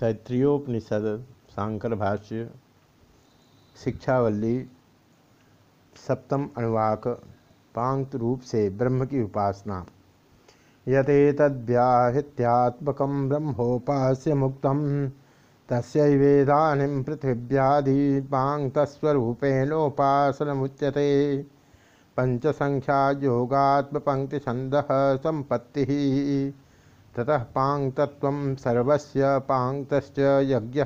तैत्रीयोपनिषद शांकर भाष्य, शिक्षावल्ली, सप्तम अनुवाक, पांक्त रूप से ब्रह्म की उपासना। यदेतद्व्याहृत्यात्मक ब्रह्मोपास्य मुक्त तस्वेदानीं पृथिव्यादि पांगतस्वरूपेणोपासनमुच्यते पंचसंख्या योगात्मपंक्तिछंद संपत्ति ततः पांगतत्व सर्वस्य पांगतश्च यज्ञ।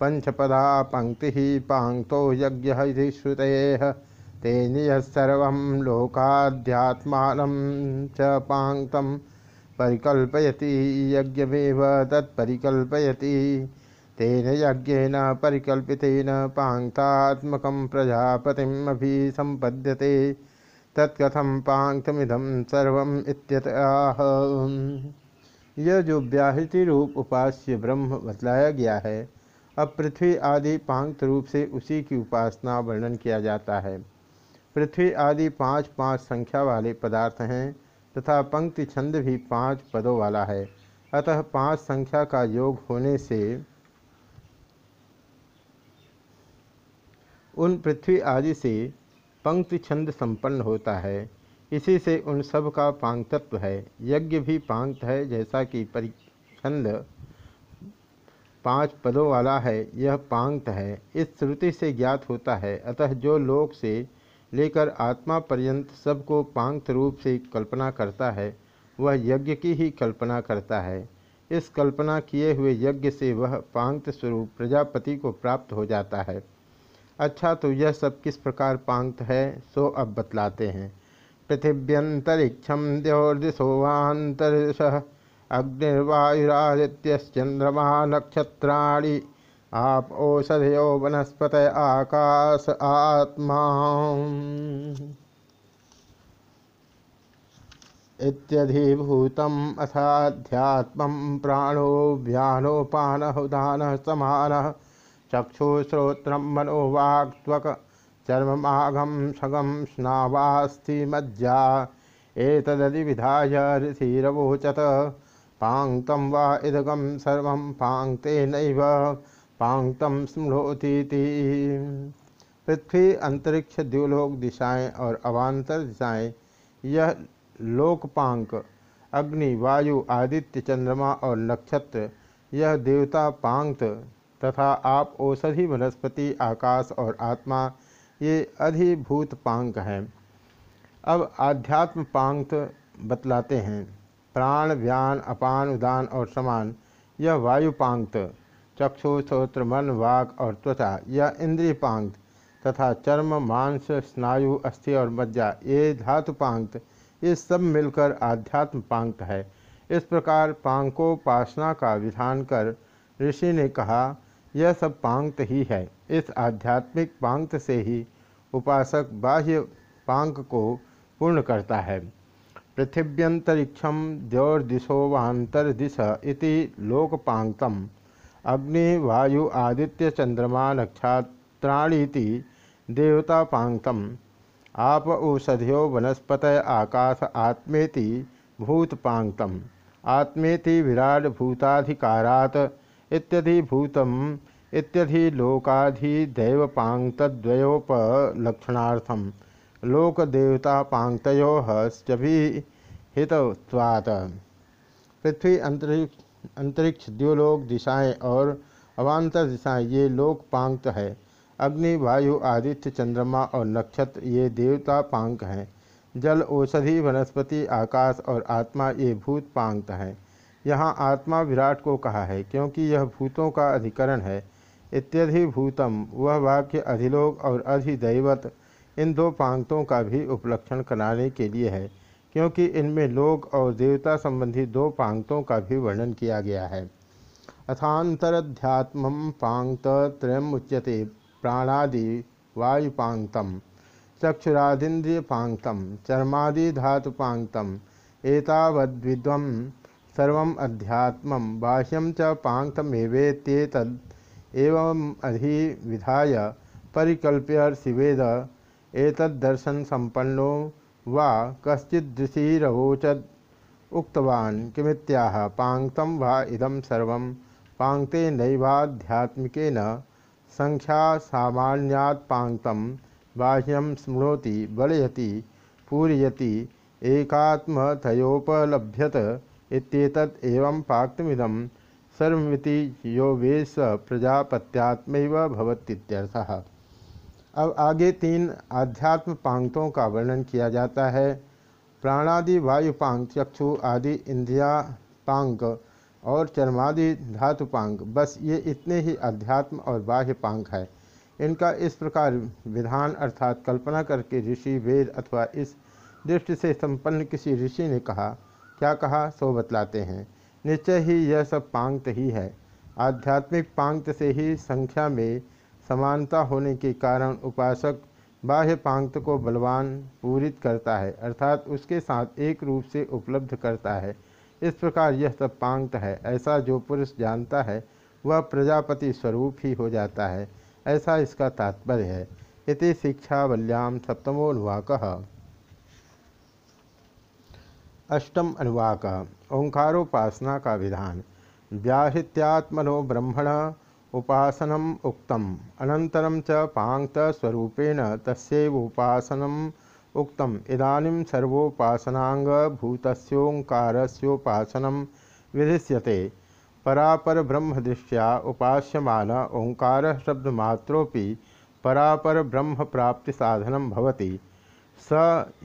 पंचपदा पंक्ति पांगतो यज्ञ श्रुत। तेनियसर्व लोकाध्यात्मान च पांगतं परिकल्पयति यज्ञमेव, तत्परिकल्पयति। तेन यज्ञेन परिकल्पितेन पांगतात्मकं प्रजापतिम् अभिसम्पद्यते। तत्कथं पांगतमिदं सर्वम् इत्यतः। यह जो व्याहृति रूप उपास्य ब्रह्म बतलाया गया है, अब पृथ्वी आदि पांक्त रूप से उसी की उपासना वर्णन किया जाता है। पृथ्वी आदि पाँच पाँच संख्या वाले पदार्थ हैं तथा पंक्ति छंद भी पाँच पदों वाला है। अतः पाँच संख्या का योग होने से उन पृथ्वी आदि से पंक्ति छंद संपन्न होता है। इसी से उन सब का पांगतत्व है। यज्ञ भी पांगत है, जैसा कि परिछंद पाँच पदों वाला है, यह पांगत है। इस श्रुति से ज्ञात होता है, अतः जो लोक से लेकर आत्मा पर्यंत सबको पांगत रूप से कल्पना करता है, वह यज्ञ की ही कल्पना करता है। इस कल्पना किए हुए यज्ञ से वह पांगत स्वरूप प्रजापति को प्राप्त हो जाता है। अच्छा तो यह सब किस प्रकार पांगत है, सो अब बतलाते हैं। पृथिव्यंतरिक्षम द्योर्दिशोवांतरिश अग्निर्वायुरादित्यश्चंद्रमा नक्षत्राणि आप औषधयो वनस्पत आकाश आत्मा। इत्यधिभूतम् अथाध्यात्मं प्राणो व्यानोपानहुदानः समानः चक्षुश्रोत्रं मनोवाक्त्वक चर्ममाघम सगम स्नावास्थि मज्जा। एतदि विधाय ऋषिरवोचत। पांगतम वा इदगम सर्व पांगते नैव पांगतम स्मृतीति पृथ्वी अंतरिक्ष द्युलोक दिशाएँ और अवान्तर दिशाएँ, यह लोकपांक, अग्नि, वायु, आदित्य, चंद्रमा और नक्षत्र, यह देवता पांक्त तथा आप औषधि, वनस्पति, आकाश और आत्मा ये अधिभूत पांग हैं। अब आध्यात्म पांक बतलाते हैं। प्राण, व्यान, अपान, उदान और समान, यह वायु पांक्त चक्षु श्रोत्र मन, वाक और त्वचा, यह इंद्रिय पांक्त तथा चर्म, मांस, स्नायु, अस्थि और मज्जा, ये धातु पांक्त ये सब मिलकर आध्यात्म पांक्त है। इस प्रकार पांकोपासना का विधान कर ऋषि ने कहा यह सब पांगत ही है। इस आध्यात्मिक पांगत से ही उपासक बाह्य पांग को पूर्ण करता है। पृथिव्यंतरिक्षम द्योर्दिशोवांतर्दिश इति लोकपांगतम अग्नि, वायु, आदित्य, चंद्रमा, नक्षत्राणीति देवतापांगतम आप औषधियो वनस्पत, आकाश, आत्मेति भूतपांगतम आत्मेति विराट भूताधिकारात इत्यधि भूतम इत्यधि लोकाधिदैवपांगतद्वयोपलक्षणार्थम लोकदेवतापांगतो हितवात पृथ्वी अंतरिक्ष अंतरिक्ष द्योलोक दिशाएँ और अवान्तर दिशाएँ, ये लोक पांक्त है। अग्नि, वायु, आदित्य, चंद्रमा और नक्षत्र, ये देवता पांक हैं। जल, औषधि, वनस्पति, आकाश और आत्मा, ये भूत पांक्त हैं। यहाँ आत्मा विराट को कहा है, क्योंकि यह भूतों का अधिकरण है। इत्यधिभूतम वह वाक्य अधिलोक और अधिदैवत इन दो पांगतों का भी उपलक्षण कराने के लिए है, क्योंकि इनमें लोक और देवता संबंधी दो पांगतों का भी वर्णन किया गया है। अथांतरध्यात्म पांगत त्रयम उच्यते, प्राणादि वायुपांगतम चक्षुरादिंद्रिय पांगतम, चर्मादि धातुपांगतम एतावद्विद्वम सर्व अध्यात्म बाह्यम च पांगतमेवेत्येतद एवं अधिविधाय परिकल्प्य शिवेद एतदर्शन संपन्नो वा कश्चिदृशीरवोचद उक्तवान् किमित्याह पांगतम वा इदम सर्व पांगते नैवाध्यात्मिकेन संख्या सामान्यात् पांगतम बाह्यम स्मृति बलयति पूरयति एकात्मथयोपलभ्यत इत्येतत् एवं पाक्तमिदं सर्वमिति यो वेश प्रजापत्यात्मैव भवतीत्यर्थः अब आगे तीन आध्यात्म पांगतों का वर्णन किया जाता है। प्राणादि वायुपांग चक्षु आदि, इंद्रिया पांग और चर्मादि धातुपांग बस ये इतने ही अध्यात्म और बाह्य पांग है। इनका इस प्रकार विधान अर्थात कल्पना करके ऋषि, वेद अथवा इस दृष्टि से संपन्न किसी ऋषि ने कहा क्या कहा? सो बतलाते हैं। निश्चय ही यह सब पांगत ही है। आध्यात्मिक पांगत से ही संख्या में समानता होने के कारण उपासक बाह्य पांगत को बलवान पूरित करता है, अर्थात उसके साथ एक रूप से उपलब्ध करता है। इस प्रकार यह सब पांगत है। ऐसा जो पुरुष जानता है, वह प्रजापति स्वरूप ही हो जाता है। ऐसा इसका तात्पर्य है। इति शिक्षावल्याम सप्तमोनुवाक अष्टम अनुवाक, ओंकारोपासना का विधान। व्याहृत्यात्मनो ब्रह्मण उपासनम उक्तम। अनंतरम च पांगत स्वरूपेण तस्वोपासनम उक्तम। इदानीं सर्वोपासनांग भूतस्योंकारस्योपासनम विधिष्यते। परापर ब्रह्म दृष्टिया उपास्यमान ओंकार शब्दमात्रोपि परापर ब्रह्म प्राप्ति साधनम भवति। स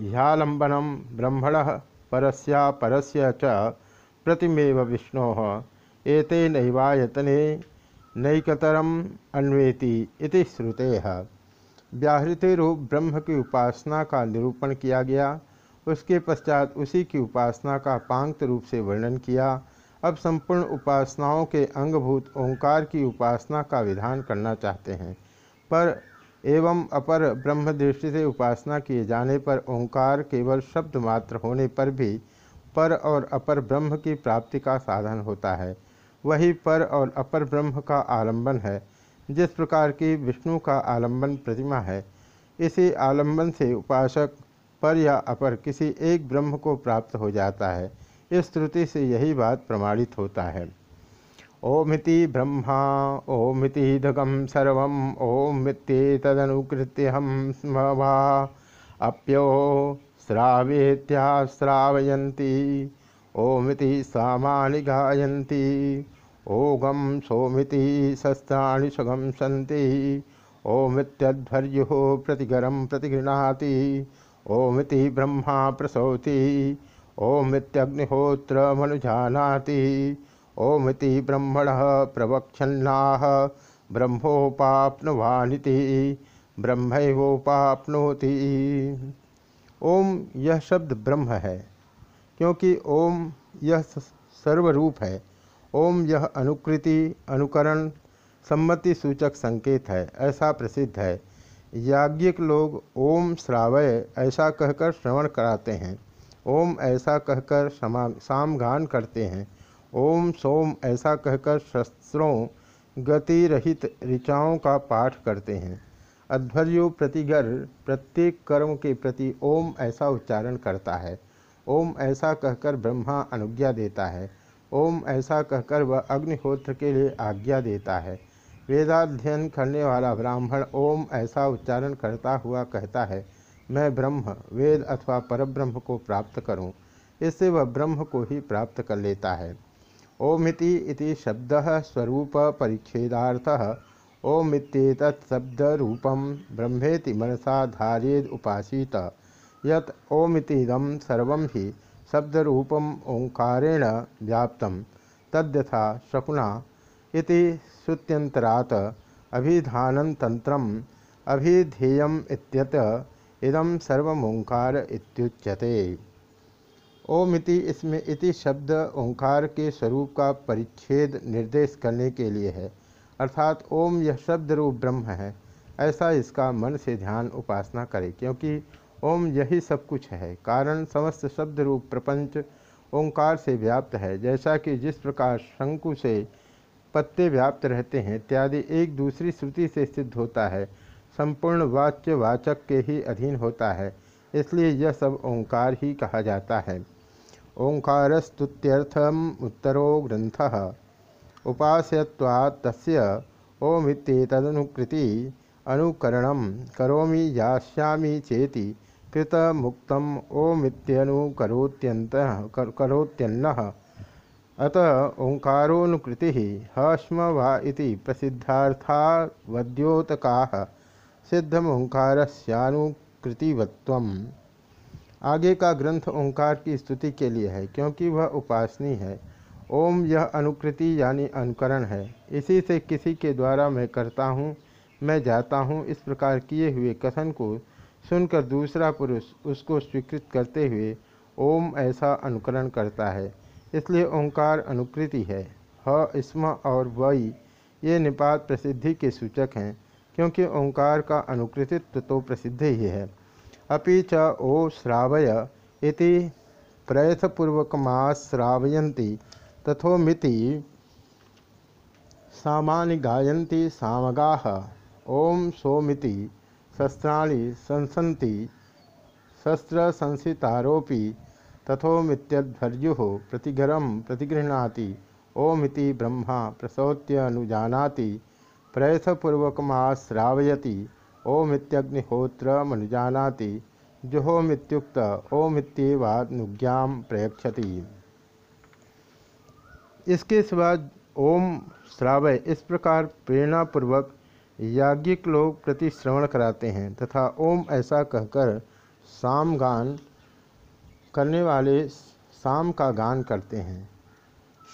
ह्यालंबनम ब्रह्मण परस्या परस्य च प्रतिमेव विष्णो। एते नैवायतने नैकतरम अन्वेति इति श्रुते। व्याहृति रूप ब्रह्म की उपासना का निरूपण किया गया। उसके पश्चात उसी की उपासना का पांक्त रूप से वर्णन किया। अब संपूर्ण उपासनाओं के अंगभूत ओंकार की उपासना का विधान करना चाहते हैं। पर एवं अपर ब्रह्म दृष्टि से उपासना किए जाने पर ओंकार केवल शब्द मात्र होने पर भी पर और अपर ब्रह्म की प्राप्ति का साधन होता है। वही पर और अपर ब्रह्म का आलंबन है, जिस प्रकार की विष्णु का आलंबन प्रतिमा है। इसी आलंबन से उपासक पर या अपर किसी एक ब्रह्म को प्राप्त हो जाता है। इस श्रुति से यही बात प्रमाणित होता है। ओमिति ब्रह्मा ओमितिदगम सर्व ओमित्येतदनुकृत्यहं स्म वा अप्यो श्रावेत्याश्रावयन्ति ओमिति सामानि गायन्ति ओगम सोमिति शस्त्राणि सगम सन्ति, ओमित्यध्वर्युः प्रतिगरं प्रतिगृह्णाति, ओमिति ब्रह्मा प्रसौति, ओमित्यग्निहोत्रमनुजानाति ओमिति ब्रह्मण प्रवक्षन्ना ब्रह्मोपाप्नवानिति ब्रह्मोपाप्नोति ओम यह शब्द ब्रह्म है, क्योंकि ओम यह सर्वरूप है। ओम यह अनुकृति, अनुकरण, सम्मति सूचक संकेत है, ऐसा प्रसिद्ध है। याज्ञिक लोग ओम श्रावय ऐसा कहकर श्रवण कराते हैं। ओम ऐसा कहकर समा सामगान करते हैं। ओम सोम ऐसा कहकर शस्त्रों गति रहित ऋचाओं का पाठ करते हैं। अध्वर्यो प्रतिगर, प्रत्येक कर्म के प्रति ओम ऐसा उच्चारण करता है। ओम ऐसा कहकर ब्रह्मा अनुज्ञा देता है। ओम ऐसा कहकर वह अग्निहोत्र के लिए आज्ञा देता है। वेदाध्ययन करने वाला ब्राह्मण ओम ऐसा उच्चारण करता हुआ कहता है, मैं ब्रह्म, वेद अथवा परब्रह्म को प्राप्त करूँ। इससे वह ब्रह्म को ही प्राप्त कर लेता है। ओमिति इति शब्द स्वरूप परिच्छेदार्थ ओमित्येतत् शब्दरूपम ब्रह्मेति मनसा धारेद उपासीत। यत ओमितिदम सर्व ही शब्दरूपम ओंकारेण व्याप्त। तद्यथा शकुना इति श्रुत्यंतरात अभिधानतंत्रम अभिधेयम इत्यत इदम सर्वोंकार इत्युच्यते। ओमिति इसमें इति शब्द ओंकार के स्वरूप का परिच्छेद निर्देश करने के लिए है। अर्थात ओम यह शब्द रूप ब्रह्म है। ऐसा इसका मन से ध्यान उपासना करे, क्योंकि ओम यही सब कुछ है। कारण समस्त शब्द रूप प्रपंच ओंकार से व्याप्त है। जैसा कि जिस प्रकार शंकु से पत्ते व्याप्त रहते हैं, इत्यादि एक दूसरी श्रुति से सिद्ध होता है। संपूर्ण वाच्य वाचक के ही अधीन होता है। इसलिए यह सब ओंकार ही कहा जाता है। ओंकारस्तुत्यर्थम उत्तरो ग्रंथ उपास्यवात् तस्य ओमित्येतदनुकृति अनुकरण करोमि यास्यामि चेति कृत मुक्तम ओमित्यनुकरोत्यंत करोत्यन्न। अत ओंकारोनुकृति हस्म वा इति प्रसिद्धार्थावद्योतका सिद्धम ओंकारस्यानुकृतिवत्व आगे का ग्रंथ ओंकार की स्तुति के लिए है, क्योंकि वह उपासनी है। ओम यह अनुकृति यानी अनुकरण है। इसी से किसी के द्वारा मैं करता हूँ, मैं जाता हूँ। इस प्रकार किए हुए कथन को सुनकर दूसरा पुरुष उसको स्वीकृत करते हुए ओम ऐसा अनुकरण करता है। इसलिए ओंकार अनुकृति है। ह, स्म और वई ये निपात प्रसिद्धि के सूचक हैं, क्योंकि ओंकार का अनुकृतित्व तो प्रसिद्ध ही है। अभी च ओ श्रावय इति प्रयथपूर्वकमाश्रावयती तथोमिति सामानि गायन्ति सामगा। ओम सोमिति शस्त्राणि संसन्ति शस्त्र संसितारोपी तथोमित्यध्वर्यु प्रतिघरम प्रतिगृहणाति। ओमिति ब्रह्मा प्रसौत्यनुजानाति प्रयथपूर्वकमाश्रावयति। ओमित्यग्निहोत्रमनुजानाति। जुहोमित्युक्त ओमित्येवानुज्ञा प्रयक्षति इसके सिवा ओम श्रावय इस प्रकार प्रेरणापूर्वक याज्ञिक लोग प्रति श्रवण कराते हैं तथा ओम ऐसा कहकर साम गान करने वाले शाम का गान करते हैं।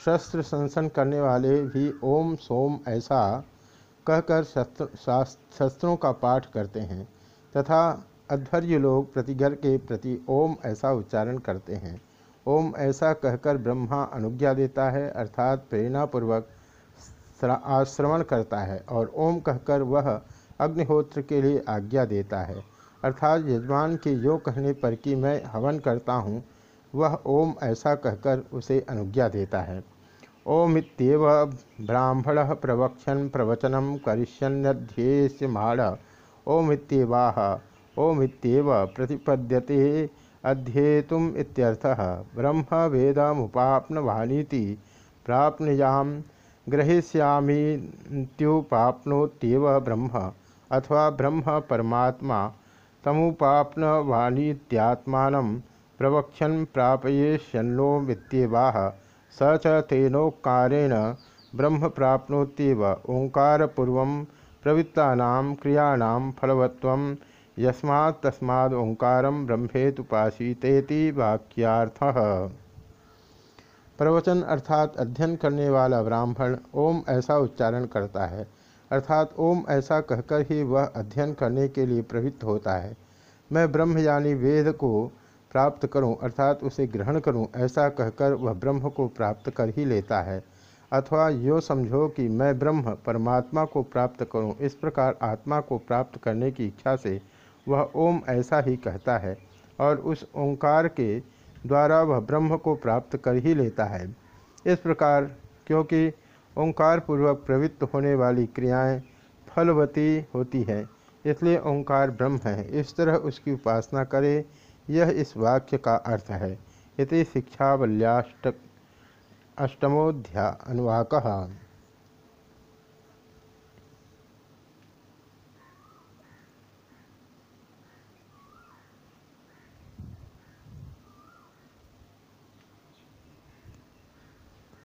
शस्त्र संसन करने वाले भी ओम सोम ऐसा कहकर शस्त्र, शस्त्रों का पाठ करते हैं तथा अध्वर्य लोग प्रतिगर के प्रति ओम ऐसा उच्चारण करते हैं। ओम ऐसा कहकर ब्रह्मा अनुज्ञा देता है अर्थात प्रेरणापूर्वक आश्रवण करता है और ओम कहकर वह अग्निहोत्र के लिए आज्ञा देता है। अर्थात यजमान के यो कहने पर कि मैं हवन करता हूँ, वह ओम ऐसा कहकर उसे अनुज्ञा देता है। ओमित्येव ब्राह्मण प्रवक्षन प्रवचनम करिष्यन्यध्येष्यमाण ओमित्येवाह ओमित्येव प्रतिपद्यते अध्येतुम इत्यर्थः। ब्रह्म वेदमुपाप्नवानीति प्राप्नुयाम ग्रहीष्यामीत्युपाप्नोत्येव ब्रह्म, अथवा ब्रह्म परमात्मा तमुपाप्नवानीत्यात्मान प्रवक्षन प्रापयेष्यन्नो वित्तेवाह स च तेनोकारेण ब्रह्म प्राप्नोत्येव ओंकारपूर्व प्रवृत्ता क्रियाणां फलवत्व यस्मात् तस्माद् ओंकार ब्रह्मेतुपासीतेति वाक्यार्थः। प्रवचन अर्थात अध्ययन करने वाला ब्राह्मण ओम ऐसा उच्चारण करता है। अर्थात ओम ऐसा कहकर ही वह अध्ययन करने के लिए प्रवृत्त होता है। मैं ब्रह्म यानी वेद को प्राप्त करूँ अर्थात उसे ग्रहण करूँ, ऐसा कहकर वह ब्रह्म को प्राप्त कर ही लेता है। अथवा यो समझो कि मैं ब्रह्म, परमात्मा को प्राप्त करूँ, इस प्रकार आत्मा को प्राप्त करने की इच्छा से वह ओम ऐसा ही कहता है और उस ओंकार के द्वारा वह ब्रह्म को प्राप्त कर ही लेता है। इस प्रकार, क्योंकि ओंकार पूर्वक प्रवृत्त होने वाली क्रियाएँ फलवती होती है, इसलिए ओंकार ब्रह्म है। इस तरह उसकी उपासना करे यह इस वाक्य का अर्थ है। इति शिक्षावल्याष्ट अष्टमोध्या अनुवाक।